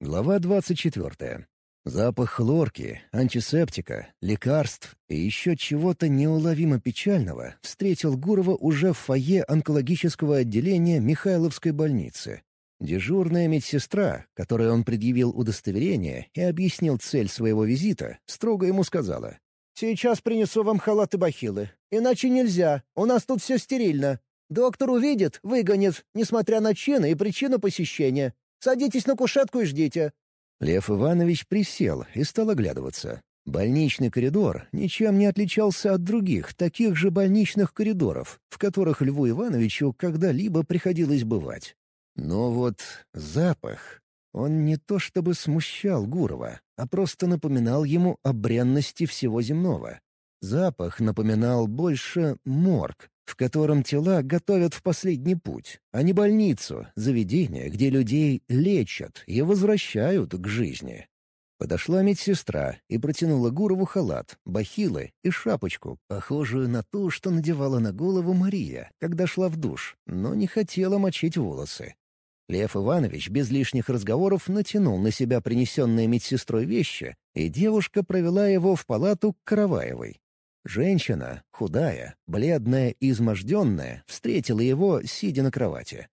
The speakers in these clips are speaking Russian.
Глава 24. Запах хлорки, антисептика, лекарств и еще чего-то неуловимо печального встретил Гурова уже в фойе онкологического отделения Михайловской больницы. Дежурная медсестра, которой он предъявил удостоверение и объяснил цель своего визита, строго ему сказала. «Сейчас принесу вам халат и бахилы. Иначе нельзя, у нас тут все стерильно. Доктор увидит, выгонит, несмотря на чины и причину посещения. Садитесь на кушетку и ждите». Лев Иванович присел и стал оглядываться. Больничный коридор ничем не отличался от других, таких же больничных коридоров, в которых Льву Ивановичу когда-либо приходилось бывать. Но вот запах... Он не то чтобы смущал Гурова, а просто напоминал ему о бренности всего земного. Запах напоминал больше морг, в котором тела готовят в последний путь, а не больницу, заведение, где людей лечат и возвращают к жизни. Подошла медсестра и протянула Гурову халат, бахилы и шапочку, похожую на ту, что надевала на голову Мария, когда шла в душ, но не хотела мочить волосы. Лев Иванович без лишних разговоров натянул на себя принесенные медсестрой вещи, и девушка провела его в палату к Караваевой. Женщина, худая, бледная и изможденная, встретила его, сидя на кровати.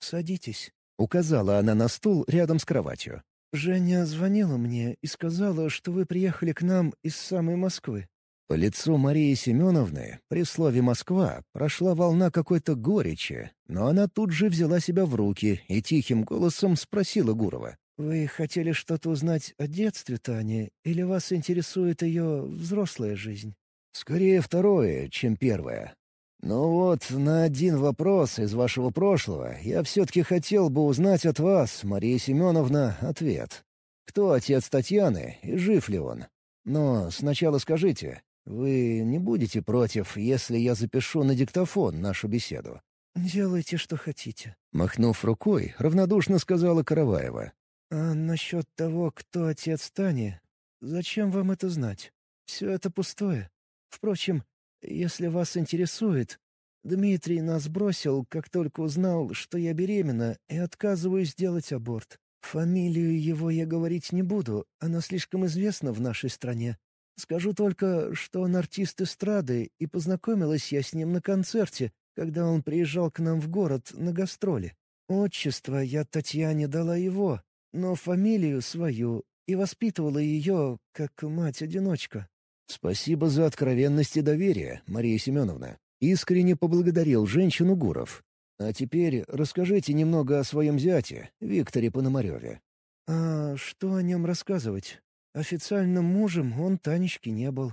«Садитесь», — указала она на стул рядом с кроватью. «Женя звонила мне и сказала, что вы приехали к нам из самой Москвы». По лицу Марии Семеновны при слове «Москва» прошла волна какой-то горечи, но она тут же взяла себя в руки и тихим голосом спросила Гурова. «Вы хотели что-то узнать о детстве Тани, или вас интересует ее взрослая жизнь?» Скорее второе, чем первое. Но вот на один вопрос из вашего прошлого я все-таки хотел бы узнать от вас, Мария Семеновна, ответ. Кто отец Татьяны и жив ли он? Но сначала скажите, вы не будете против, если я запишу на диктофон нашу беседу? «Делайте, что хотите», — махнув рукой, равнодушно сказала Караваева. «А насчет того, кто отец Тани, зачем вам это знать? Все это пустое. Впрочем, если вас интересует, Дмитрий нас бросил, как только узнал, что я беременна, и отказываюсь делать аборт. Фамилию его я говорить не буду, она слишком известна в нашей стране. Скажу только, что он артист эстрады, и познакомилась я с ним на концерте, когда он приезжал к нам в город на гастроли. Отчество я Татьяне дала его, но фамилию свою, и воспитывала ее, как мать-одиночка. «Спасибо за откровенность и доверие, Мария Семеновна». Искренне поблагодарил женщину Гуров. «А теперь расскажите немного о своем зяте, Викторе Пономареве». «А что о нем рассказывать? Официальным мужем он Танечки не был.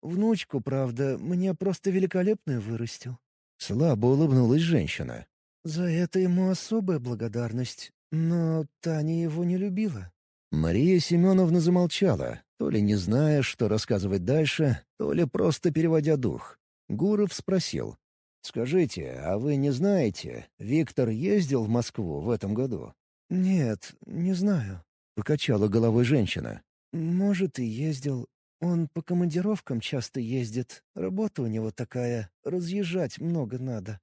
Внучку, правда, мне просто великолепную вырастил». Слабо улыбнулась женщина. «За это ему особая благодарность, но Таня его не любила». Мария Семеновна замолчала, то ли не зная, что рассказывать дальше, то ли просто переводя дух. Гуров спросил. «Скажите, а вы не знаете, Виктор ездил в Москву в этом году?» «Нет, не знаю», — покачала головой женщина. «Может, и ездил. Он по командировкам часто ездит. Работа у него такая, разъезжать много надо.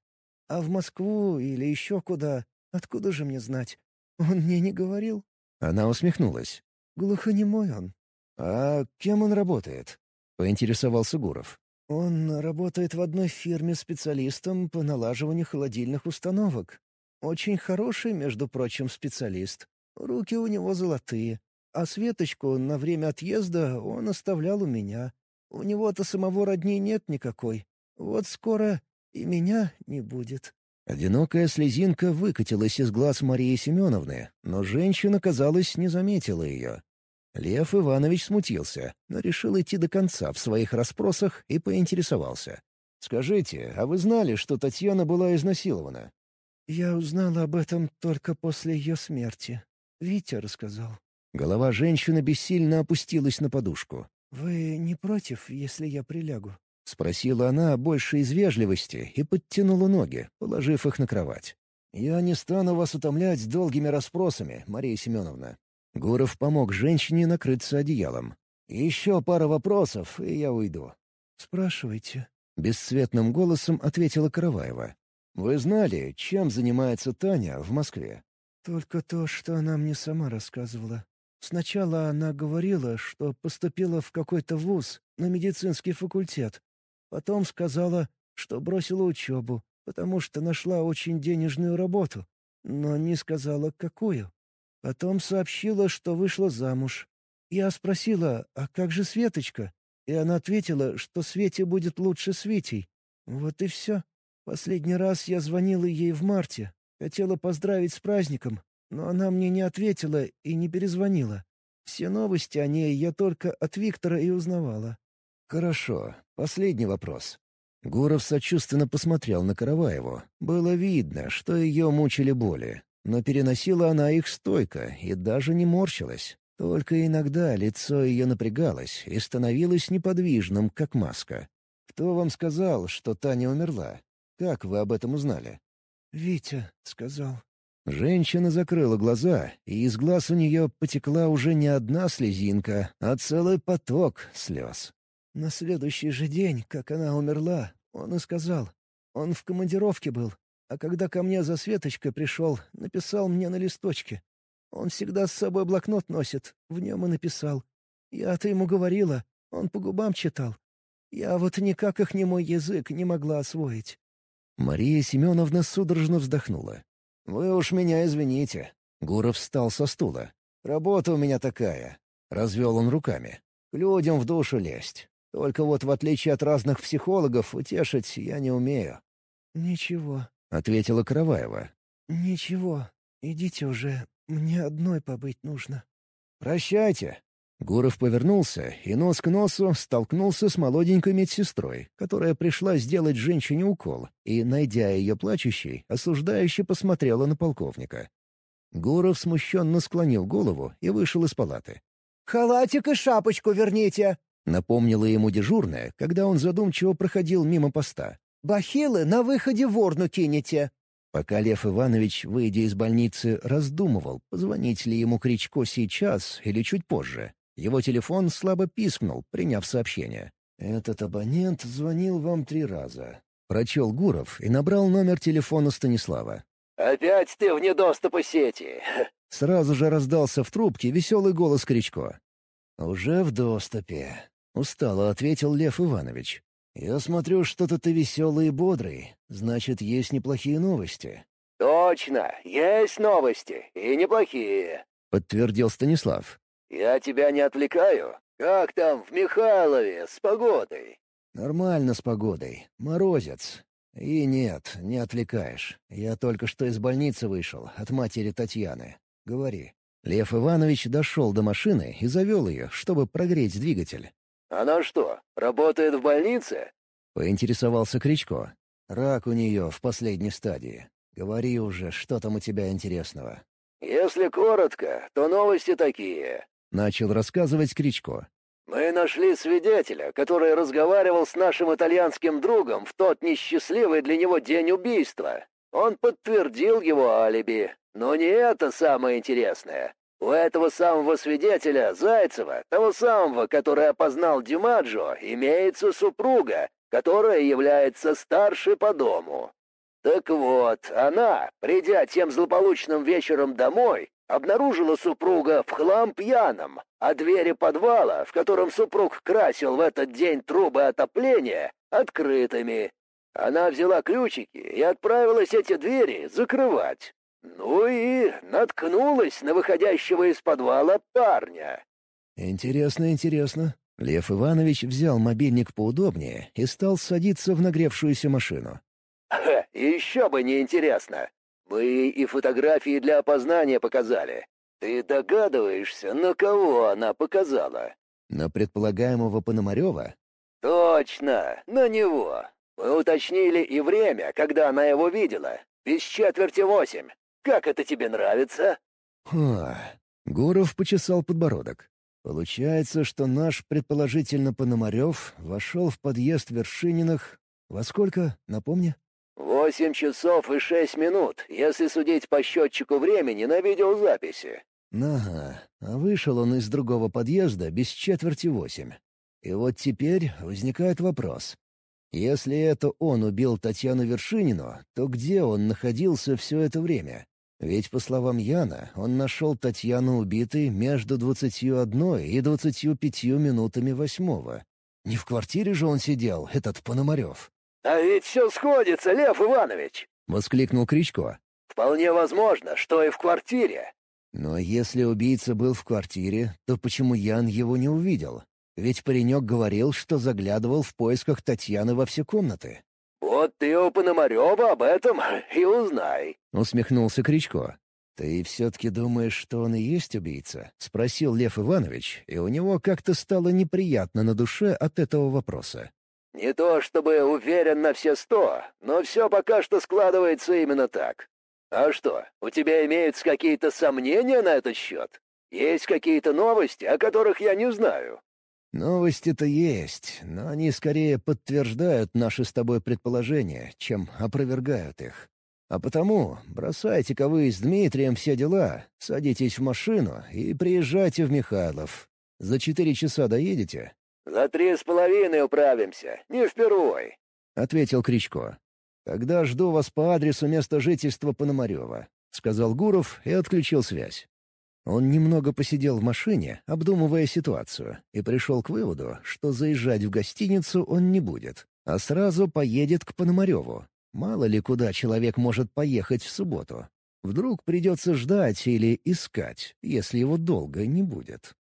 А в Москву или еще куда, откуда же мне знать? Он мне не говорил». Она усмехнулась. «Глухонемой он». «А кем он работает?» — поинтересовался Гуров. «Он работает в одной фирме специалистом по налаживанию холодильных установок. Очень хороший, между прочим, специалист. Руки у него золотые. А Светочку на время отъезда он оставлял у меня. У него-то самого родни нет никакой. Вот скоро и меня не будет». Одинокая слезинка выкатилась из глаз Марии Семеновны, но женщина, казалось, не заметила ее. Лев Иванович смутился, но решил идти до конца в своих расспросах и поинтересовался. «Скажите, а вы знали, что Татьяна была изнасилована?» «Я узнала об этом только после ее смерти. Витя рассказал». Голова женщины бессильно опустилась на подушку. «Вы не против, если я прилягу?» — спросила она больше из вежливости и подтянула ноги, положив их на кровать. «Я не стану вас утомлять долгими расспросами, Мария Семеновна». Гуров помог женщине накрыться одеялом. «Еще пара вопросов, и я уйду». «Спрашивайте», — бесцветным голосом ответила Караваева. «Вы знали, чем занимается Таня в Москве?» «Только то, что она мне сама рассказывала. Сначала она говорила, что поступила в какой-то вуз на медицинский факультет. Потом сказала, что бросила учебу, потому что нашла очень денежную работу, но не сказала, какую. Потом сообщила, что вышла замуж. Я спросила, а как же Светочка? И она ответила, что Свете будет лучше с Витей. Вот и все. Последний раз я звонила ей в марте. Хотела поздравить с праздником, но она мне не ответила и не перезвонила. Все новости о ней я только от Виктора и узнавала. «Хорошо. Последний вопрос». Гуров сочувственно посмотрел на Караваеву. Было видно, что ее мучили боли. Но переносила она их стойко и даже не морщилась. Только иногда лицо ее напрягалось и становилось неподвижным, как маска. «Кто вам сказал, что Таня умерла? Как вы об этом узнали?» «Витя сказал». Женщина закрыла глаза, и из глаз у нее потекла уже не одна слезинка, а целый поток слез. На следующий же день, как она умерла, он и сказал. Он в командировке был, а когда ко мне за Светочкой пришел, написал мне на листочке. Он всегда с собой блокнот носит, в нем и написал. Я-то ему говорила, он по губам читал. Я вот никак их не мой язык не могла освоить. Мария Семеновна судорожно вздохнула. «Вы уж меня извините». Гуров встал со стула. «Работа у меня такая». Развел он руками. «К людям в душу лезть. Только вот в отличие от разных психологов, утешить я не умею». «Ничего», — ответила Караваева. «Ничего. Идите уже. Мне одной побыть нужно». «Прощайте». Гуров повернулся и нос к носу столкнулся с молоденькой медсестрой, которая пришла сделать женщине укол, и, найдя ее плачущей, осуждающе посмотрела на полковника. Гуров смущенно склонил голову и вышел из палаты. «Халатик и шапочку верните!» — напомнила ему дежурная, когда он задумчиво проходил мимо поста. «Бахилы на выходе в урну кинете!» Пока Лев Иванович, выйдя из больницы, раздумывал, позвонить ли ему Кричко сейчас или чуть позже, его телефон слабо пискнул, приняв сообщение. «Этот абонент звонил вам три раза». Прочел Гуров и набрал номер телефона Станислава. «Опять ты вне доступа сети!» Сразу же раздался в трубке веселый голос Кричко. «Уже в доступе», — устало ответил Лев Иванович. «Я смотрю, что-то ты веселый и бодрый. Значит, есть неплохие новости». «Точно, есть новости, и неплохие», — подтвердил Станислав. «Я тебя не отвлекаю? Как там в Михайлове с погодой?» «Нормально с погодой. Морозец. И нет, не отвлекаешь. Я только что из больницы вышел, от матери Татьяны. Говори». Лев Иванович дошел до машины и завел ее, чтобы прогреть двигатель. «Она что, работает в больнице?» — поинтересовался Кричко. «Рак у нее в последней стадии. Говори уже, что там у тебя интересного». «Если коротко, то новости такие. Начал рассказывать Кричко. «Мы нашли свидетеля, который разговаривал с нашим итальянским другом в тот несчастливый для него день убийства. Он подтвердил его алиби. Но не это самое интересное. У этого самого свидетеля, Зайцева, того самого, который опознал Димаджо, имеется супруга, которая является старшей по дому. Так вот, она, придя тем злополучным вечером домой, обнаружила супруга в хлам пьяным, а двери подвала, в котором супруг красил в этот день трубы отопления, открытыми. Она взяла ключики и отправилась эти двери закрывать. Ну и наткнулась на выходящего из подвала парня. «Интересно, интересно». Лев Иванович взял мобильник поудобнее и стал садиться в нагревшуюся машину. «Ха, еще бы не интересно. Мы и фотографии для опознания показали. Ты догадываешься, на кого она показала?» «На предполагаемого Пономарева?» «Точно, на него. Мы уточнили и время, когда она его видела. Без четверти восемь. Как это тебе нравится?» «Ха...» Гуров почесал подбородок. «Получается, что наш, предположительно, Пономарев вошел в подъезд Вершининых... Во сколько, напомни?» «Восемь часов и шесть минут, если судить по счетчику времени на видеозаписи». «Ага, а вышел он из другого подъезда без четверти восемь. И вот теперь возникает вопрос. Если это он убил Татьяну Вершинину, то где он находился все это время? Ведь, по словам Яна, он нашел Татьяну убитой между двадцатью одной и двадцатью пятью минутами восьмого. Не в квартире же он сидел, этот Пономарев. «А ведь все сходится, Лев Иванович!» — воскликнул Кричко. «Вполне возможно, что и в квартире». Но если убийца был в квартире, то почему Ян его не увидел? Ведь паренек говорил, что заглядывал в поисках Татьяны во все комнаты. «Вот ты у Пономарева об этом и узнай», — усмехнулся Кричко. «Ты все-таки думаешь, что он и есть убийца?» — спросил Лев Иванович, и у него как-то стало неприятно на душе от этого вопроса. «Не то чтобы уверен на все сто, но все пока что складывается именно так. А что, у тебя имеются какие-то сомнения на этот счет? Есть какие-то новости, о которых я не знаю?» «Новости-то есть, но они скорее подтверждают наши с тобой предположения, чем опровергают их. А потому бросайте-ка вы с Дмитрием все дела, садитесь в машину и приезжайте в Михайлов. За четыре часа доедете?» «За три с половиной управимся, не впервой», — ответил Кричко. «Тогда жду вас по адресу места жительства Пономарева», — сказал Гуров и отключил связь. Он немного посидел в машине, обдумывая ситуацию, и пришел к выводу, что заезжать в гостиницу он не будет, а сразу поедет к Пономареву. Мало ли куда человек может поехать в субботу. Вдруг придется ждать или искать, если его долго не будет.